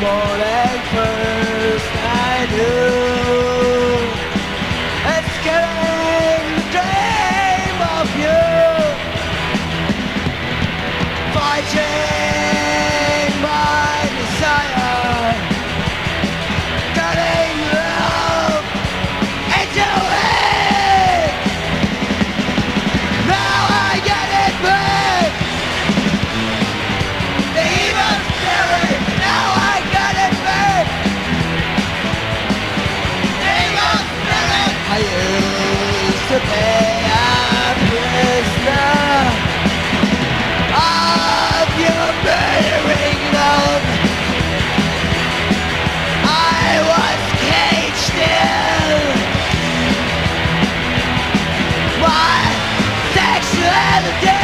knew. the day.